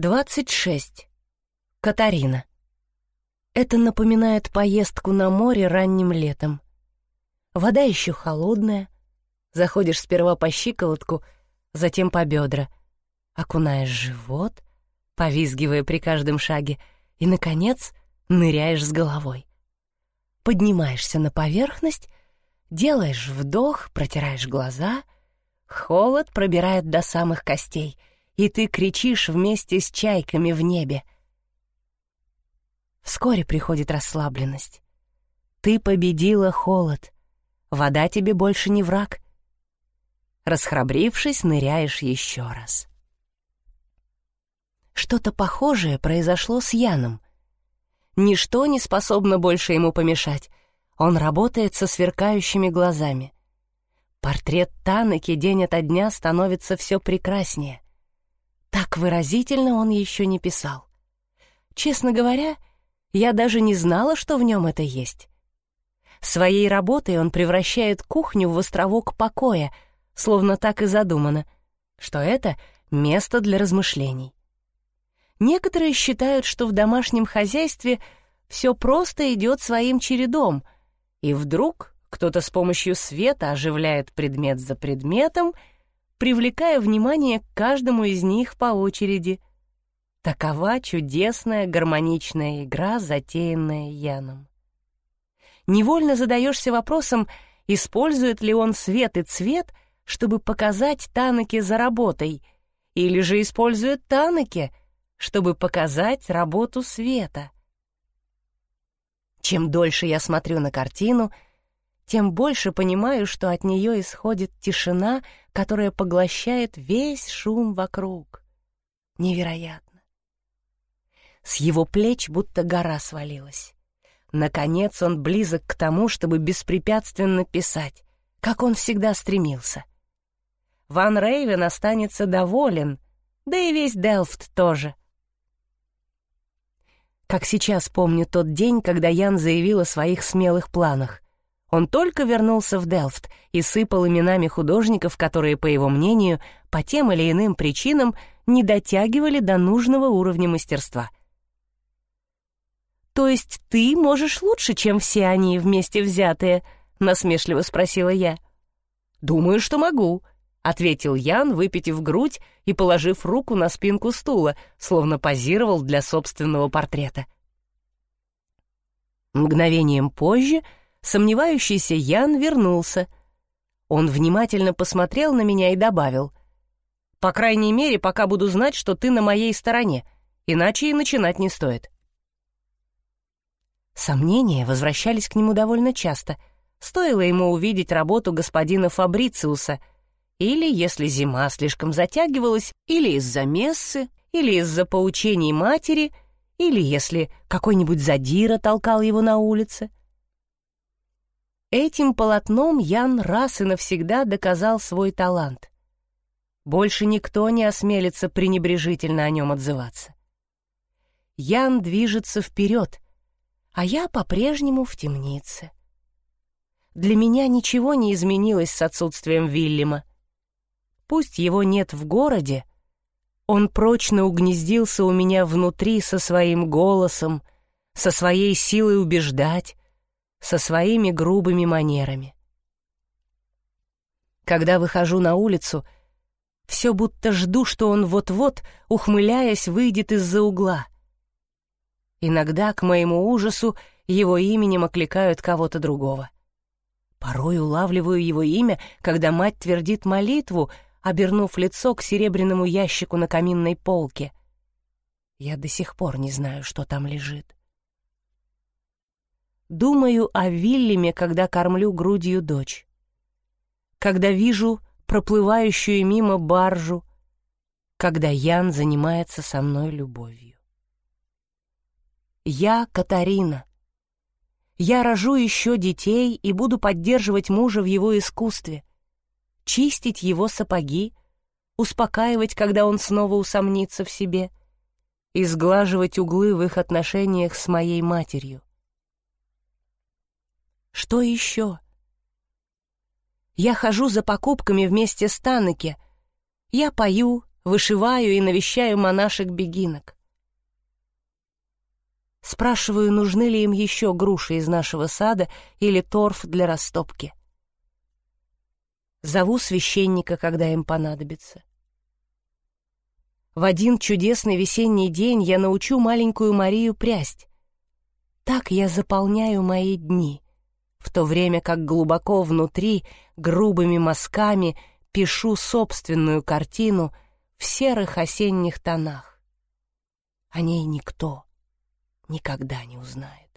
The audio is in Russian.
26. Катарина. Это напоминает поездку на море ранним летом. Вода еще холодная. Заходишь сперва по щиколотку, затем по бедра. Окунаешь живот, повизгивая при каждом шаге, и, наконец, ныряешь с головой. Поднимаешься на поверхность, делаешь вдох, протираешь глаза, холод пробирает до самых костей, и ты кричишь вместе с чайками в небе. Вскоре приходит расслабленность. Ты победила холод. Вода тебе больше не враг. Расхрабрившись, ныряешь еще раз. Что-то похожее произошло с Яном. Ничто не способно больше ему помешать. Он работает со сверкающими глазами. Портрет Танаки день ото дня становится все прекраснее. Так выразительно он еще не писал. Честно говоря, я даже не знала, что в нем это есть. Своей работой он превращает кухню в островок покоя, словно так и задумано, что это место для размышлений. Некоторые считают, что в домашнем хозяйстве все просто идет своим чередом, и вдруг кто-то с помощью света оживляет предмет за предметом, привлекая внимание к каждому из них по очереди. Такова чудесная гармоничная игра, затеянная Яном. Невольно задаешься вопросом, использует ли он свет и цвет, чтобы показать Танаке за работой, или же использует Танаке — чтобы показать работу света. Чем дольше я смотрю на картину, тем больше понимаю, что от нее исходит тишина, которая поглощает весь шум вокруг. Невероятно. С его плеч будто гора свалилась. Наконец он близок к тому, чтобы беспрепятственно писать, как он всегда стремился. Ван Рейвен останется доволен, да и весь Делфт тоже. Как сейчас помню тот день, когда Ян заявил о своих смелых планах. Он только вернулся в Делфт и сыпал именами художников, которые, по его мнению, по тем или иным причинам не дотягивали до нужного уровня мастерства. «То есть ты можешь лучше, чем все они вместе взятые?» — насмешливо спросила я. «Думаю, что могу», — ответил Ян, выпитив грудь и положив руку на спинку стула, словно позировал для собственного портрета. Мгновением позже сомневающийся Ян вернулся. Он внимательно посмотрел на меня и добавил. «По крайней мере, пока буду знать, что ты на моей стороне, иначе и начинать не стоит». Сомнения возвращались к нему довольно часто. Стоило ему увидеть работу господина Фабрициуса — или если зима слишком затягивалась, или из-за мессы, или из-за поучений матери, или если какой-нибудь задира толкал его на улице. Этим полотном Ян раз и навсегда доказал свой талант. Больше никто не осмелится пренебрежительно о нем отзываться. Ян движется вперед, а я по-прежнему в темнице. Для меня ничего не изменилось с отсутствием Вильяма. Пусть его нет в городе, он прочно угнездился у меня внутри со своим голосом, со своей силой убеждать, со своими грубыми манерами. Когда выхожу на улицу, все будто жду, что он вот-вот, ухмыляясь, выйдет из-за угла. Иногда, к моему ужасу, его именем окликают кого-то другого. Порой улавливаю его имя, когда мать твердит молитву — обернув лицо к серебряному ящику на каминной полке. Я до сих пор не знаю, что там лежит. Думаю о Вильяме, когда кормлю грудью дочь. Когда вижу проплывающую мимо баржу, когда Ян занимается со мной любовью. Я Катарина. Я рожу еще детей и буду поддерживать мужа в его искусстве — чистить его сапоги, успокаивать, когда он снова усомнится в себе, и сглаживать углы в их отношениях с моей матерью. Что еще? Я хожу за покупками вместе с Танеке. Я пою, вышиваю и навещаю монашек-бегинок. Спрашиваю, нужны ли им еще груши из нашего сада или торф для растопки. Зову священника, когда им понадобится. В один чудесный весенний день я научу маленькую Марию прясть. Так я заполняю мои дни, в то время как глубоко внутри, грубыми мазками, пишу собственную картину в серых осенних тонах. О ней никто никогда не узнает.